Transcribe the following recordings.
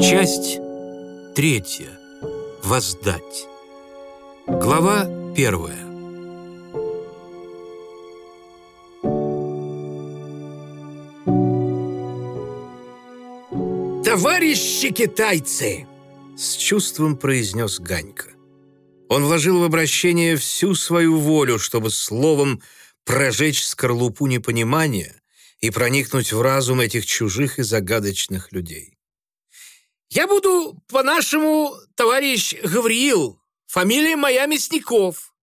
Часть третья. Воздать. Глава первая. «Товарищи китайцы!» С чувством произнес Ганька. Он вложил в обращение всю свою волю, чтобы словом прожечь скорлупу непонимания и проникнуть в разум этих чужих и загадочных людей. «Я буду, по-нашему, товарищ Гавриил, фамилия моя Мясников.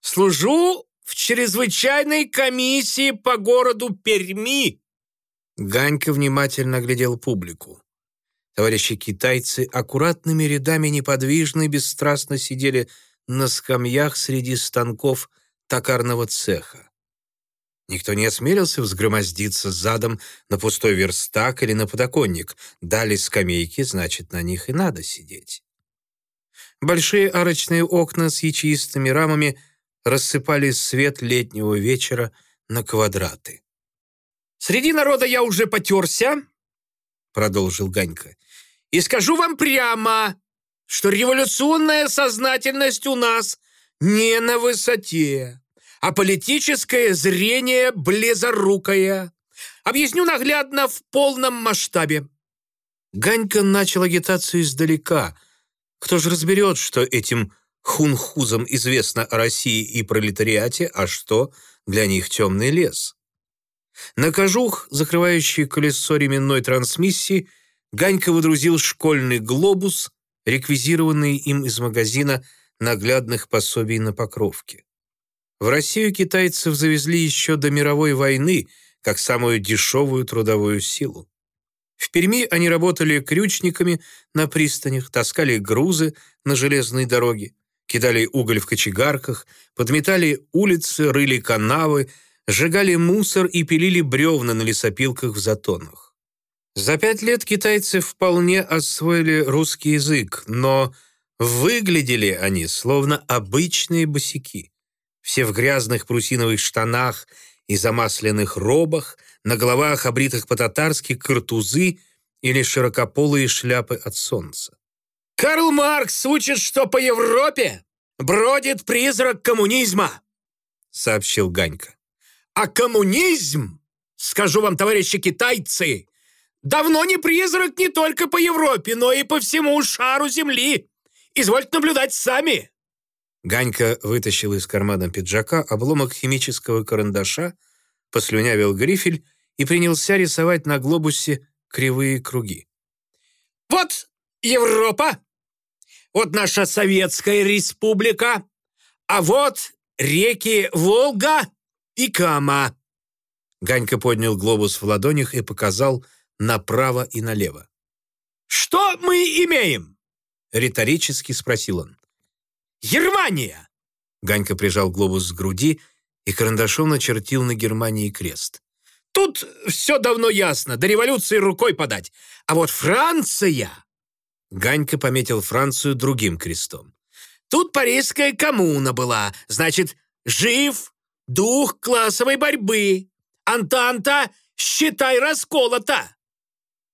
Служу в чрезвычайной комиссии по городу Перми». Ганька внимательно глядел публику. Товарищи китайцы аккуратными рядами неподвижно и бесстрастно сидели на скамьях среди станков токарного цеха. Никто не осмелился взгромоздиться задом на пустой верстак или на подоконник. Дали скамейки, значит, на них и надо сидеть. Большие арочные окна с ячеистыми рамами рассыпали свет летнего вечера на квадраты. «Среди народа я уже потерся», — продолжил Ганька, «и скажу вам прямо, что революционная сознательность у нас не на высоте а политическое зрение близорукое. Объясню наглядно в полном масштабе. Ганька начал агитацию издалека. Кто же разберет, что этим хунхузам известно о России и пролетариате, а что для них темный лес? На кожух, закрывающий колесо ременной трансмиссии, Ганька выдрузил школьный глобус, реквизированный им из магазина наглядных пособий на покровке. В Россию китайцев завезли еще до мировой войны, как самую дешевую трудовую силу. В Перми они работали крючниками на пристанях, таскали грузы на железной дороге, кидали уголь в кочегарках, подметали улицы, рыли канавы, сжигали мусор и пилили бревна на лесопилках в затонах. За пять лет китайцы вполне освоили русский язык, но выглядели они словно обычные босики все в грязных прусиновых штанах и замасленных робах, на головах, обритых по-татарски, картузы или широкополые шляпы от солнца. «Карл Маркс учит, что по Европе бродит призрак коммунизма», сообщил Ганька. «А коммунизм, скажу вам, товарищи китайцы, давно не призрак не только по Европе, но и по всему шару Земли. Извольте наблюдать сами». Ганька вытащил из кармана пиджака обломок химического карандаша, послюнявил грифель и принялся рисовать на глобусе кривые круги. «Вот Европа, вот наша Советская Республика, а вот реки Волга и Кама». Ганька поднял глобус в ладонях и показал направо и налево. «Что мы имеем?» — риторически спросил он. Германия!» Ганька прижал глобус к груди и карандашом начертил на Германии крест. «Тут все давно ясно, до революции рукой подать. А вот Франция...» Ганька пометил Францию другим крестом. «Тут Парижская коммуна была, значит, жив дух классовой борьбы. Антанта, считай, расколота!»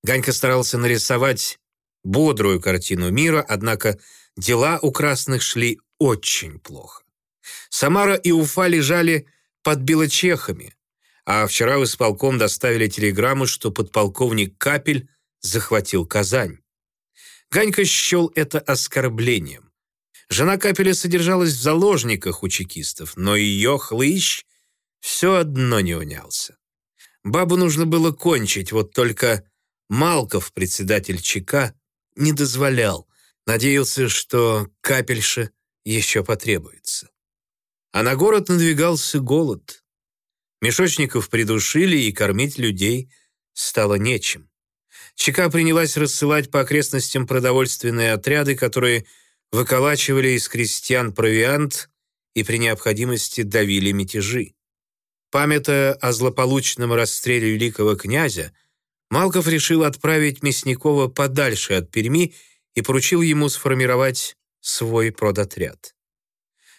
Ганька старался нарисовать бодрую картину мира, однако Дела у красных шли очень плохо. Самара и Уфа лежали под белочехами, а вчера в исполком доставили телеграмму, что подполковник Капель захватил Казань. Ганька счел это оскорблением. Жена Капеля содержалась в заложниках у чекистов, но ее хлыщ все одно не унялся. Бабу нужно было кончить, вот только Малков, председатель ЧК, не дозволял, Надеялся, что капельша еще потребуется. А на город надвигался голод. Мешочников придушили, и кормить людей стало нечем. ЧК принялась рассылать по окрестностям продовольственные отряды, которые выколачивали из крестьян провиант и при необходимости давили мятежи. Памятая о злополучном расстреле великого князя, Малков решил отправить Мясникова подальше от Перми и поручил ему сформировать свой продотряд.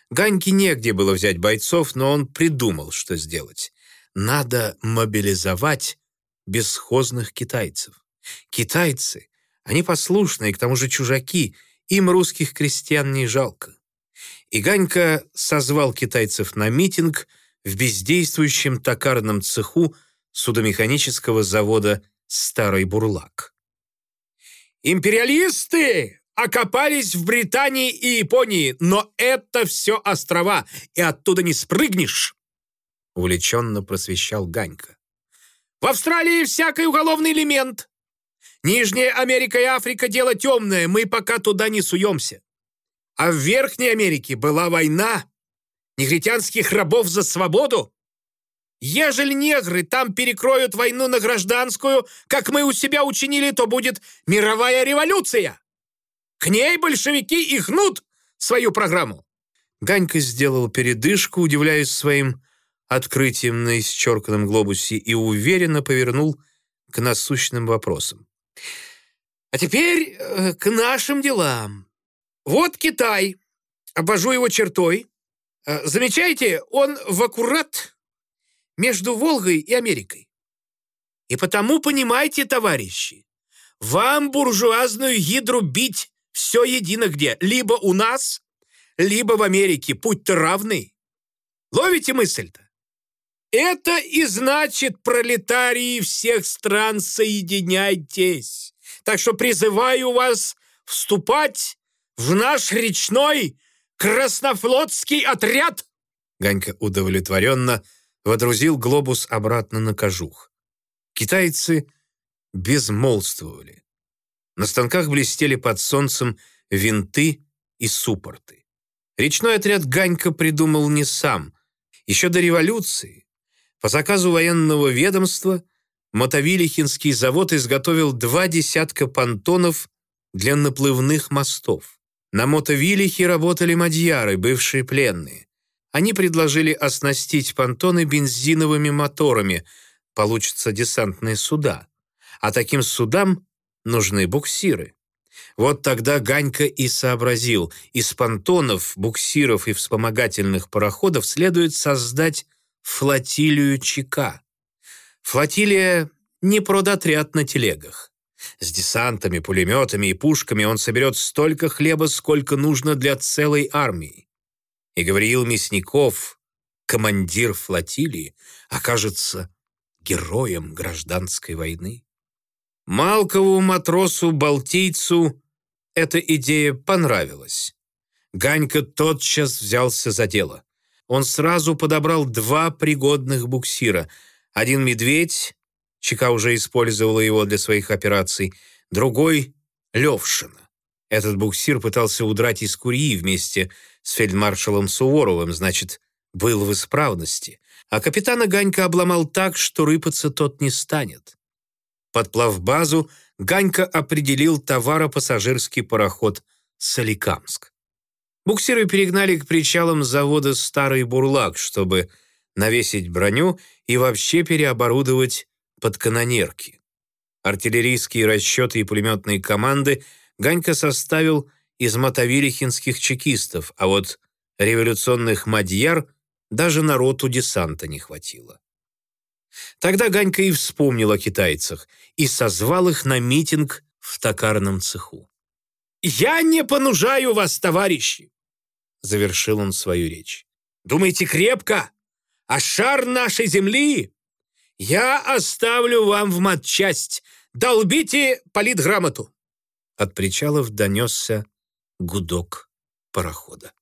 Ганьке негде было взять бойцов, но он придумал, что сделать. Надо мобилизовать бесхозных китайцев. Китайцы, Они послушные, к тому же чужаки, им русских крестьян не жалко. И Ганька созвал китайцев на митинг в бездействующем токарном цеху судомеханического завода «Старый Бурлак». «Империалисты окопались в Британии и Японии, но это все острова, и оттуда не спрыгнешь!» Увлеченно просвещал Ганька. «В Австралии всякий уголовный элемент. Нижняя Америка и Африка – дело темное, мы пока туда не суемся. А в Верхней Америке была война, негритянских рабов за свободу. Ежели негры там перекроют войну на гражданскую, как мы у себя учинили, то будет мировая революция. К ней большевики и гнут свою программу. Ганька сделал передышку, удивляясь своим открытием на исчерканном глобусе и уверенно повернул к насущным вопросам. А теперь э, к нашим делам. Вот Китай. Обожу его чертой. Э, замечаете, он в аккурат между Волгой и Америкой. И потому, понимайте, товарищи, вам буржуазную гидру бить все едино где. Либо у нас, либо в Америке. Путь-то равный. Ловите мысль-то? Это и значит, пролетарии всех стран, соединяйтесь. Так что призываю вас вступать в наш речной краснофлотский отряд. Ганька удовлетворенно водрузил глобус обратно на кожух. Китайцы безмолвствовали. На станках блестели под солнцем винты и суппорты. Речной отряд Ганька придумал не сам. Еще до революции, по заказу военного ведомства, Мотовилихинский завод изготовил два десятка понтонов для наплывных мостов. На Мотовилихе работали мадьяры, бывшие пленные. Они предложили оснастить понтоны бензиновыми моторами, получатся десантные суда. А таким судам нужны буксиры. Вот тогда Ганька и сообразил, из понтонов, буксиров и вспомогательных пароходов следует создать флотилию ЧК. Флотилия — не продотряд на телегах. С десантами, пулеметами и пушками он соберет столько хлеба, сколько нужно для целой армии и Гавриил Мясников, командир флотилии, окажется героем гражданской войны. Малкову матросу-балтийцу эта идея понравилась. Ганька тотчас взялся за дело. Он сразу подобрал два пригодных буксира. Один «Медведь», Чека уже использовала его для своих операций, другой — Левшина. Этот буксир пытался удрать из Курии вместе с фельдмаршалом Суворовым, значит, был в исправности. А капитана Ганька обломал так, что рыпаться тот не станет. Подплав базу, Ганька определил товаропассажирский пароход «Соликамск». Буксиры перегнали к причалам завода «Старый Бурлак», чтобы навесить броню и вообще переоборудовать под канонерки. Артиллерийские расчеты и пулеметные команды Ганька составил из мотовилихинских чекистов, а вот революционных мадьяр даже народу десанта не хватило. Тогда Ганька и вспомнил о китайцах и созвал их на митинг в токарном цеху. «Я не понужаю вас, товарищи!» Завершил он свою речь. «Думайте крепко, а шар нашей земли я оставлю вам в матчасть. Долбите политграмоту!» От причалов донесся гудок парохода.